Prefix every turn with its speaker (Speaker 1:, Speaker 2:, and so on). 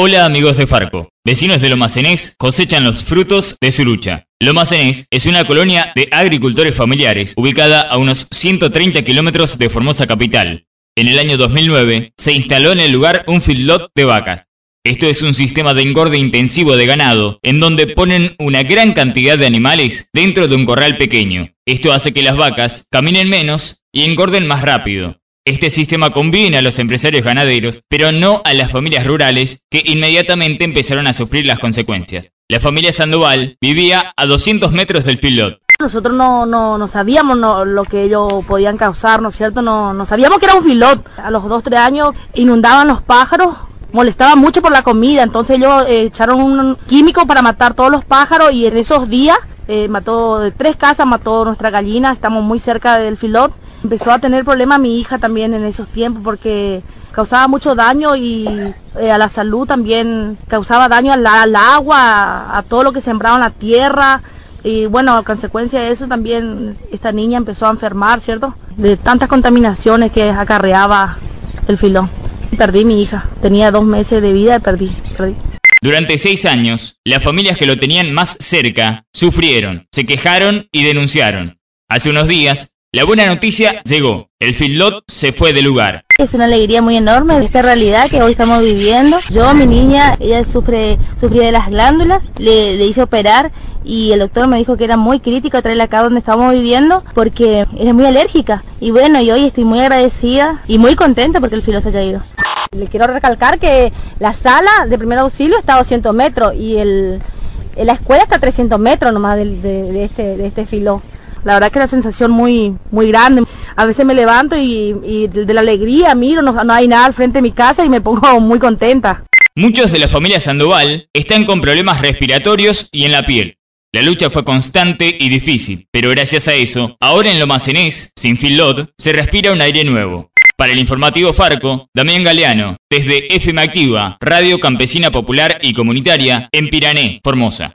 Speaker 1: Hola amigos de Farco. Vecinos de Lomacenés cosechan los frutos de su lucha. Lomacenés es una colonia de agricultores familiares ubicada a unos 130 kilómetros de Formosa capital. En el año 2009 se instaló en el lugar un feedlot de vacas. Esto es un sistema de engorde intensivo de ganado, en donde ponen una gran cantidad de animales dentro de un corral pequeño. Esto hace que las vacas caminen menos y engorden más rápido. Este sistema conviene a los empresarios ganaderos, pero no a las familias rurales que inmediatamente empezaron a sufrir las consecuencias. La familia Sandoval vivía a 200 metros del filot.
Speaker 2: Nosotros no, no, sabíamos lo que ellos podían causar, ¿no es cierto? No, no sabíamos que era un filot. A los 2, 3 años inundaban los pájaros, molestaban mucho por la comida, entonces ellos eh, echaron un químico para matar todos los pájaros y en esos días eh, mató de tres casas, mató nuestra gallina, estamos muy cerca del filot Empezó a tener problemas mi hija también en esos tiempos porque causaba mucho daño y eh, a la salud también causaba daño al, agua, a, todo lo que sembraba en la tierra. Y bueno, a consecuencia de eso también esta niña empezó a enfermar, ¿cierto? De tantas contaminaciones que acarreaba el filón. Perdí mi hija, tenía dos meses de vida y perdí, perdí.
Speaker 1: Durante seis años, las familias que lo tenían más cerca sufrieron, se quejaron y denunciaron. Hace unos días, la buena noticia llegó. El feedlot se fue del lugar.
Speaker 2: Es una alegría muy enorme esta realidad que hoy estamos viviendo. Yo, mi niña, ella sufre, sufría de las glándulas, le, hice operar y el doctor me dijo que era muy crítico traerla acá donde estamos viviendo porque era muy alérgica. Y bueno, y hoy estoy muy agradecida y muy contenta porque el filo se haya ido. Le quiero recalcar que la sala de primer auxilio está a 200 metros y el, la escuela está a 300 metros nomás de, este, de este filo. La verdad que es una sensación muy, muy grande. A veces me levanto y, de, la alegría miro, no, no hay nada al frente de mi casa y me pongo muy contenta.
Speaker 1: Muchos de la familia Sandoval están con problemas respiratorios y en la piel. La lucha fue constante y difícil, pero gracias a eso, ahora en Lomacenés, sin Filod, se respira un aire nuevo. Para el informativo Farco, Damián Galeano, desde FM Activa, Radio Campesina Popular y Comunitaria, en Pirané, Formosa.